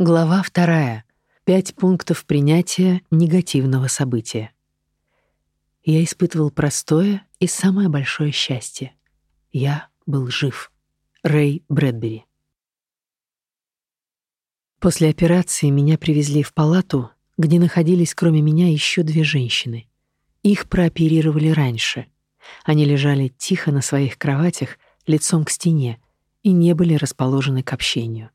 Глава вторая. Пять пунктов принятия негативного события. Я испытывал простое и самое большое счастье. Я был жив. Рэй Брэдбери. После операции меня привезли в палату, где находились кроме меня еще две женщины. Их прооперировали раньше. Они лежали тихо на своих кроватях, лицом к стене, и не были расположены к общению.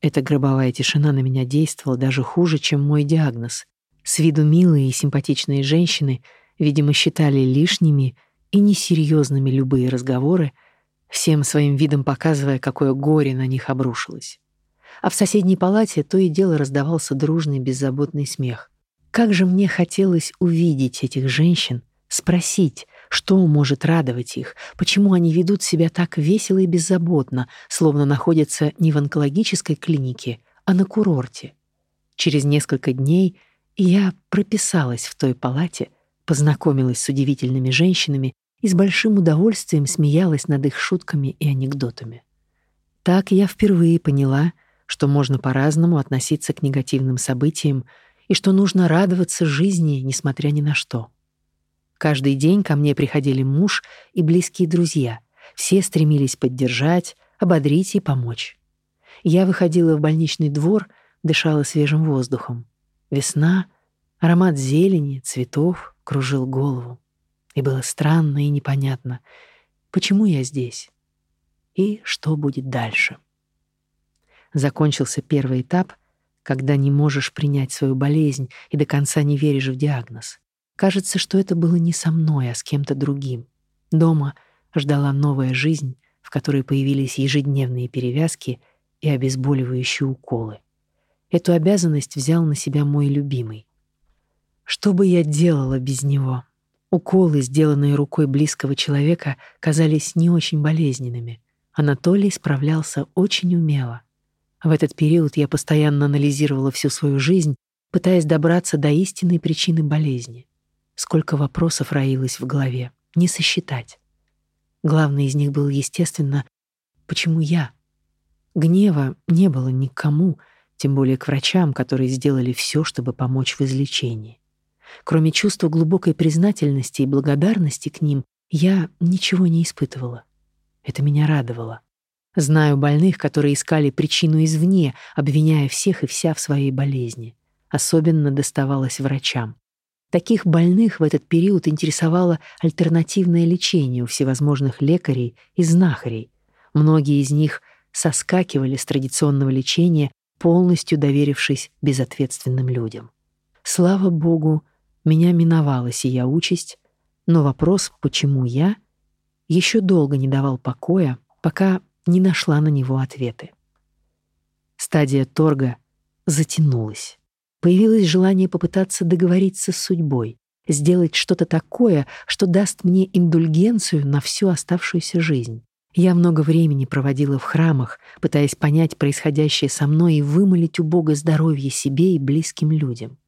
Эта гробовая тишина на меня действовала даже хуже, чем мой диагноз. С виду милые и симпатичные женщины, видимо, считали лишними и несерьезными любые разговоры, всем своим видом показывая, какое горе на них обрушилось. А в соседней палате то и дело раздавался дружный беззаботный смех. Как же мне хотелось увидеть этих женщин, спросить, что может радовать их? Почему они ведут себя так весело и беззаботно, словно находятся не в онкологической клинике, а на курорте? Через несколько дней я прописалась в той палате, познакомилась с удивительными женщинами и с большим удовольствием смеялась над их шутками и анекдотами. Так я впервые поняла, что можно по-разному относиться к негативным событиям и что нужно радоваться жизни, несмотря ни на что. Каждый день ко мне приходили муж и близкие друзья. Все стремились поддержать, ободрить и помочь. Я выходила в больничный двор, дышала свежим воздухом. Весна, аромат зелени, цветов кружил голову. И было странно и непонятно, почему я здесь и что будет дальше. Закончился первый этап, когда не можешь принять свою болезнь и до конца не веришь в диагноз. Кажется, что это было не со мной, а с кем-то другим. Дома ждала новая жизнь, в которой появились ежедневные перевязки и обезболивающие уколы. Эту обязанность взял на себя мой любимый. Что бы я делала без него? Уколы, сделанные рукой близкого человека, казались не очень болезненными. Анатолий справлялся очень умело. В этот период я постоянно анализировала всю свою жизнь, пытаясь добраться до истинной причины болезни. Сколько вопросов роилось в голове, не сосчитать. Главный из них был, естественно, почему я? Гнева не было никому, тем более к врачам, которые сделали все, чтобы помочь в излечении. Кроме чувства глубокой признательности и благодарности к ним, я ничего не испытывала. Это меня радовало. Знаю больных, которые искали причину извне, обвиняя всех и вся в своей болезни. Особенно доставалось врачам. Таких больных в этот период интересовало альтернативное лечение у всевозможных лекарей и знахарей. Многие из них соскакивали с традиционного лечения, полностью доверившись безответственным людям. Слава богу, меня миновала сия участь, но вопрос «почему я?» еще долго не давал покоя, пока не нашла на него ответы. Стадия торга затянулась. Появилось желание попытаться договориться с судьбой, сделать что-то такое, что даст мне индульгенцию на всю оставшуюся жизнь. Я много времени проводила в храмах, пытаясь понять происходящее со мной и вымолить у Бога здоровье себе и близким людям.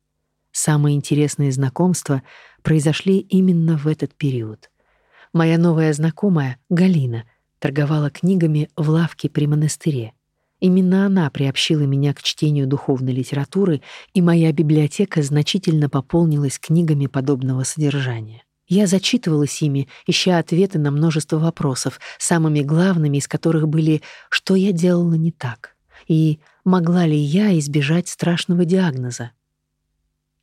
Самые интересные знакомства произошли именно в этот период. Моя новая знакомая, Галина, торговала книгами в лавке при монастыре. Именно она приобщила меня к чтению духовной литературы, и моя библиотека значительно пополнилась книгами подобного содержания. Я зачитывалась ими, ища ответы на множество вопросов, самыми главными из которых были «что я делала не так?» и «могла ли я избежать страшного диагноза?»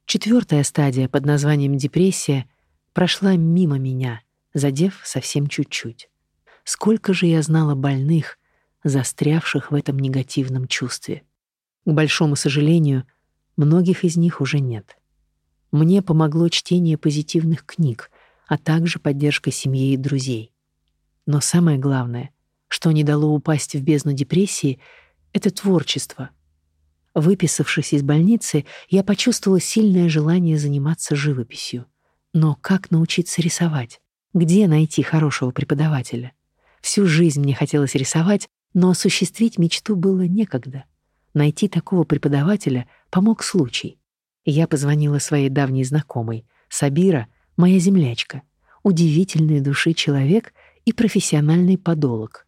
Четвертая стадия под названием депрессия прошла мимо меня, задев совсем чуть-чуть. Сколько же я знала больных, застрявших в этом негативном чувстве. К большому сожалению, многих из них уже нет. Мне помогло чтение позитивных книг, а также поддержка семьи и друзей. Но самое главное, что не дало упасть в бездну депрессии, это творчество. Выписавшись из больницы, я почувствовала сильное желание заниматься живописью. Но как научиться рисовать? Где найти хорошего преподавателя? Всю жизнь мне хотелось рисовать, но осуществить мечту было некогда. Найти такого преподавателя помог случай. Я позвонила своей давней знакомой. Сабира — моя землячка, удивительной души человек и профессиональный подолог.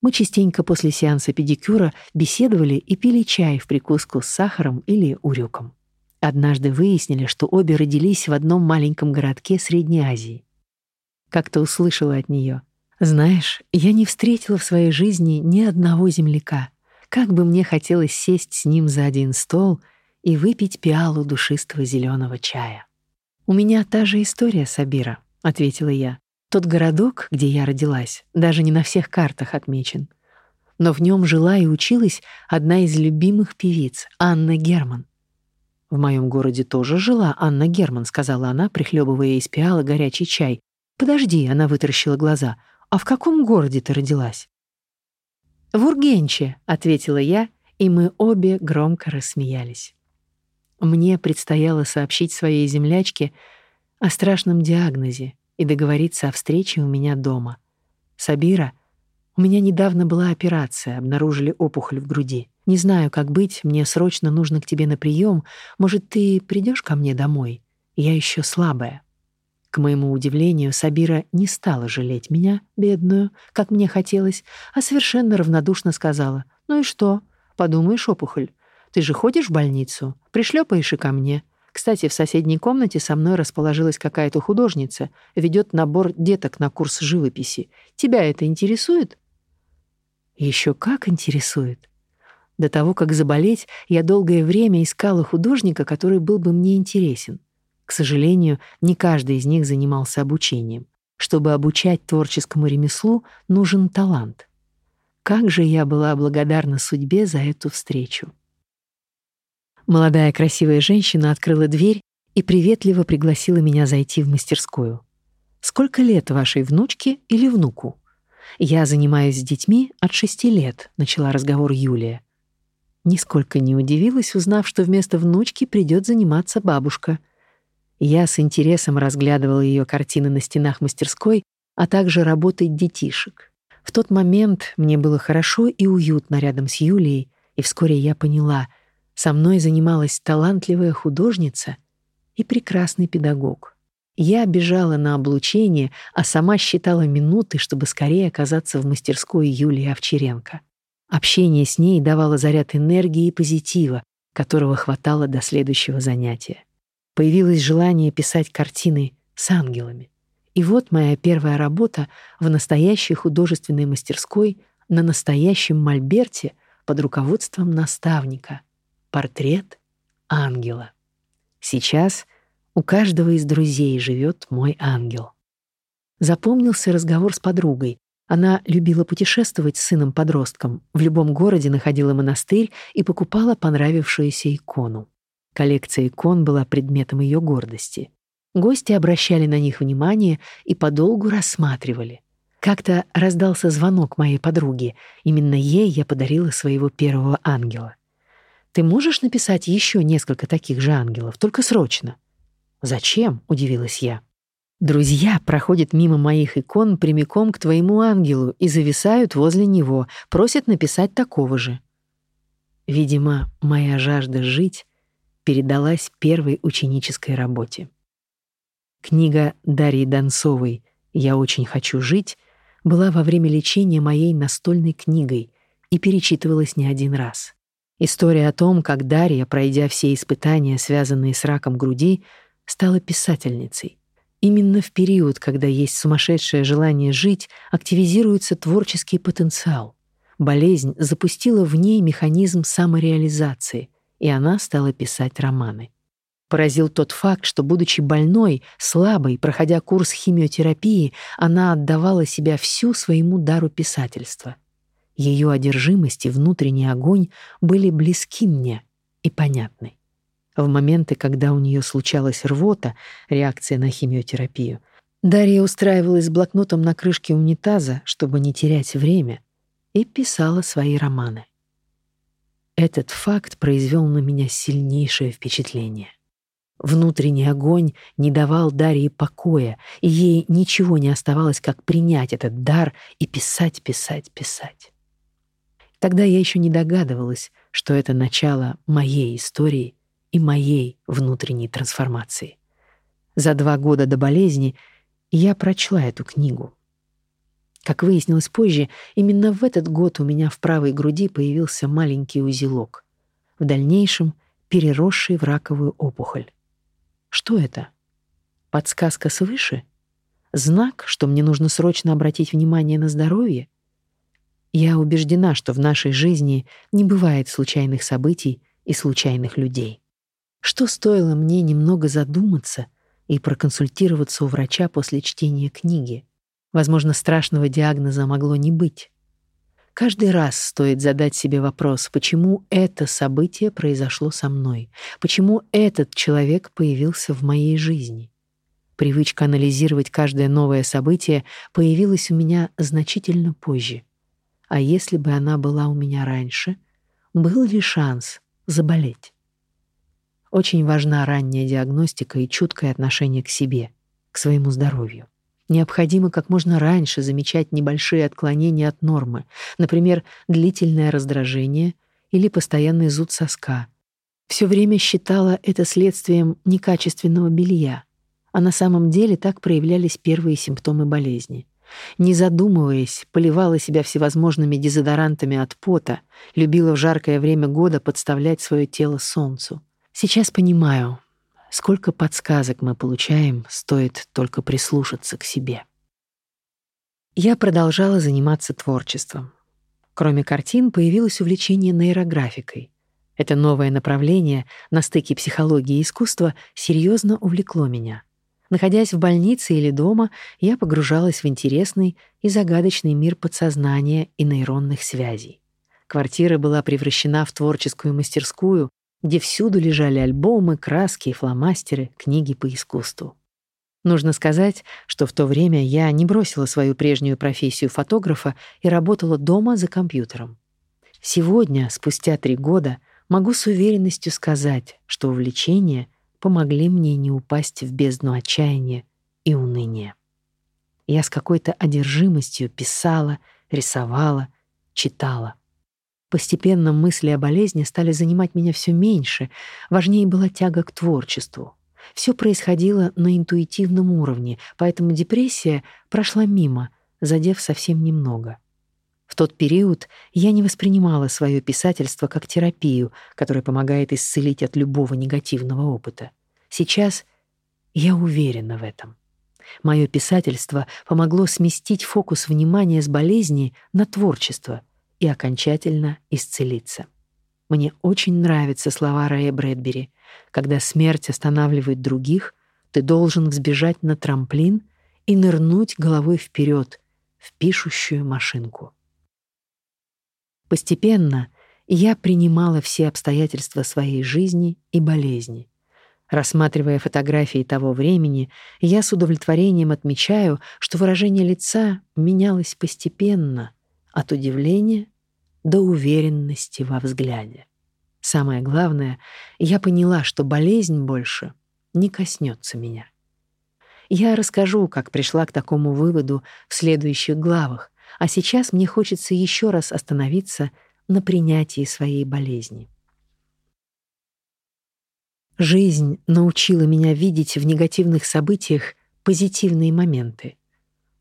Мы частенько после сеанса педикюра беседовали и пили чай в прикуску с сахаром или урюком. Однажды выяснили, что обе родились в одном маленьком городке Средней Азии. Как-то услышала от нее: "Знаешь, я не встретила в своей жизни ни одного земляка. Как бы мне хотелось сесть с ним за один стол и выпить пиалу душистого зеленого чая". У меня та же история, Сабира, ответила я. Тот городок, где я родилась, даже не на всех картах отмечен. Но в нем жила и училась одна из любимых певиц, Анна Герман. В моем городе тоже жила Анна Герман, сказала она, прихлебывая из пиала горячий чай. Подожди, она вытаращила глаза. А в каком городе ты родилась? В Ургенче, ответила я, и мы обе громко рассмеялись. Мне предстояло сообщить своей землячке о страшном диагнозе и договориться о встрече у меня дома. Сабира, у меня недавно была операция, обнаружили опухоль в груди. Не знаю, как быть, мне срочно нужно к тебе на прием. Может, ты придешь ко мне домой? Я еще слабая. К моему удивлению, Сабира не стала жалеть меня, бедную, как мне хотелось, а совершенно равнодушно сказала: "Ну и что? Подумаешь, опухоль. Ты же ходишь в больницу, пришлепаешь и ко мне. Кстати, в соседней комнате со мной расположилась какая-то художница, ведет набор деток на курс живописи. Тебя это интересует? Еще как интересует. До того, как заболеть, я долгое время искала художника, который был бы мне интересен. К сожалению, не каждый из них занимался обучением. Чтобы обучать творческому ремеслу, нужен талант. Как же я была благодарна судьбе за эту встречу. Молодая красивая женщина открыла дверь и приветливо пригласила меня зайти в мастерскую. «Сколько лет вашей внучке или внуку?» «Я занимаюсь с детьми от шести лет», — начала разговор Юлия. Нисколько не удивилась, узнав, что вместо внучки придет заниматься бабушка. Я с интересом разглядывала ее картины на стенах мастерской, а также работы детишек. В тот момент мне было хорошо и уютно рядом с Юлией, и вскоре я поняла — со мной занималась талантливая художница и прекрасный педагог. Я бежала на облучение, а сама считала минуты, чтобы скорее оказаться в мастерской Юлии Овчаренко. Общение с ней давало заряд энергии и позитива, которого хватало до следующего занятия. Появилось желание писать картины с ангелами. И вот моя первая работа в настоящей художественной мастерской на настоящем мольберте под руководством наставника — Портрет ангела. Сейчас у каждого из друзей живет мой ангел. Запомнился разговор с подругой. Она любила путешествовать с сыном-подростком, в любом городе находила монастырь и покупала понравившуюся икону. Коллекция икон была предметом ее гордости. Гости обращали на них внимание и подолгу рассматривали. Как-то раздался звонок моей подруги. Именно ей я подарила своего первого ангела. Ты можешь написать еще несколько таких же ангелов, только срочно. Зачем? удивилась я. Друзья проходят мимо моих икон прямиком к твоему ангелу и зависают возле него, просят написать такого же. Видимо, моя жажда жить передалась первой ученической работе. Книга Дарьи Донцовой «Я очень хочу жить» была во время лечения моей настольной книгой и перечитывалась не один раз. История о том, как Дарья, пройдя все испытания, связанные с раком груди, стала писательницей. Именно в период, когда есть сумасшедшее желание жить, активизируется творческий потенциал. Болезнь запустила в ней механизм самореализации, и она стала писать романы. Поразил тот факт, что, будучи больной, слабой, проходя курс химиотерапии, она отдавала себя всю своему дару писательства — ее одержимость и внутренний огонь были близки мне и понятны. В моменты, когда у нее случалась рвота, реакция на химиотерапию, Дарья устраивалась с блокнотом на крышке унитаза, чтобы не терять время, и писала свои романы. Этот факт произвел на меня сильнейшее впечатление. Внутренний огонь не давал Дарье покоя, и ей ничего не оставалось, как принять этот дар и писать, писать, писать. Тогда я еще не догадывалась, что это начало моей истории и моей внутренней трансформации. За два года до болезни я прочла эту книгу. Как выяснилось позже, именно в этот год у меня в правой груди появился маленький узелок, в дальнейшем переросший в раковую опухоль. Что это? Подсказка свыше? Знак, что мне нужно срочно обратить внимание на здоровье? Я убеждена, что в нашей жизни не бывает случайных событий и случайных людей. Что стоило мне немного задуматься и проконсультироваться у врача после чтения книги? Возможно, страшного диагноза могло не быть. Каждый раз стоит задать себе вопрос, почему это событие произошло со мной, почему этот человек появился в моей жизни. Привычка анализировать каждое новое событие появилась у меня значительно позже. А если бы она была у меня раньше, был ли шанс заболеть? Очень важна ранняя диагностика и чуткое отношение к себе, к своему здоровью. Необходимо как можно раньше замечать небольшие отклонения от нормы, например, длительное раздражение или постоянный зуд соска. Все время считала это следствием некачественного белья, а на самом деле так проявлялись первые симптомы болезни. Не задумываясь, поливала себя всевозможными дезодорантами от пота, любила в жаркое время года подставлять свое тело солнцу. Сейчас понимаю, Сколько подсказок мы получаем, стоит только прислушаться к себе. Я продолжала заниматься творчеством. Кроме картин, появилось увлечение нейрографикой. Это новое направление на стыке психологии и искусства серьезно увлекло меня. Находясь в больнице или дома, я погружалась в интересный и загадочный мир подсознания и нейронных связей. Квартира была превращена в творческую мастерскую, где всюду лежали альбомы, краски и фломастеры, книги по искусству. Нужно сказать, что в то время я не бросила свою прежнюю профессию фотографа и работала дома за компьютером. Сегодня, спустя три года, могу с уверенностью сказать, что увлечения помогли мне не упасть в бездну отчаяния и уныния. Я с какой-то одержимостью писала, рисовала, читала — Постепенно мысли о болезни стали занимать меня все меньше, важнее была тяга к творчеству. Все происходило на интуитивном уровне, поэтому депрессия прошла мимо, задев совсем немного. В тот период я не воспринимала свое писательство как терапию, которая помогает исцелить от любого негативного опыта. Сейчас я уверена в этом. Мое писательство помогло сместить фокус внимания с болезни на творчество — и окончательно исцелиться. Мне очень нравятся слова Рэя Брэдбери. Когда смерть останавливает других, ты должен взбежать на трамплин и нырнуть головой вперед в пишущую машинку. Постепенно я принимала все обстоятельства своей жизни и болезни. Рассматривая фотографии того времени, я с удовлетворением отмечаю, что выражение лица менялось постепенно, от удивления до уверенности во взгляде. Самое главное, я поняла, что болезнь больше не коснется меня. Я расскажу, как пришла к такому выводу в следующих главах, а сейчас мне хочется еще раз остановиться на принятии своей болезни. Жизнь научила меня видеть в негативных событиях позитивные моменты —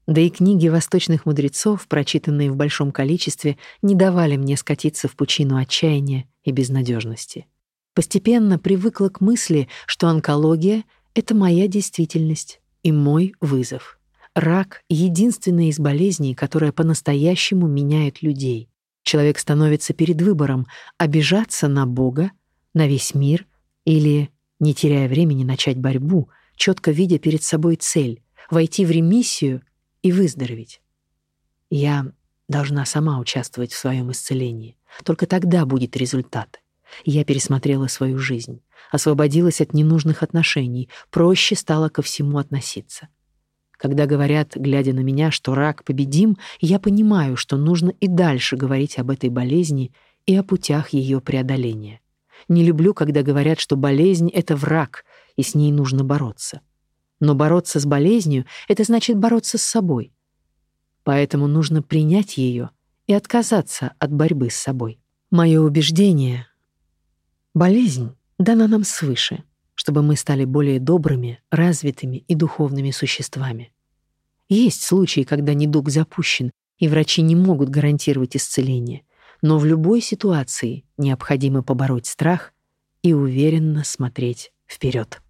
да и книги восточных мудрецов, прочитанные в большом количестве, не давали мне скатиться в пучину отчаяния и безнадежности. Постепенно привыкла к мысли, что онкология — это моя действительность и мой вызов. Рак — единственная из болезней, которая по-настоящему меняет людей. Человек становится перед выбором — обижаться на Бога, на весь мир или, не теряя времени, начать борьбу, четко видя перед собой цель — войти в ремиссию — и выздороветь. Я должна сама участвовать в своем исцелении. Только тогда будет результат. Я пересмотрела свою жизнь, освободилась от ненужных отношений, проще стала ко всему относиться. Когда говорят, глядя на меня, что рак победим, я понимаю, что нужно и дальше говорить об этой болезни и о путях ее преодоления. Не люблю, когда говорят, что болезнь — это враг, и с ней нужно бороться. Но бороться с болезнью — это значит бороться с собой. Поэтому нужно принять ее и отказаться от борьбы с собой. Мое убеждение — болезнь дана нам свыше, чтобы мы стали более добрыми, развитыми и духовными существами. Есть случаи, когда недуг запущен, и врачи не могут гарантировать исцеление. Но в любой ситуации необходимо побороть страх и уверенно смотреть вперед.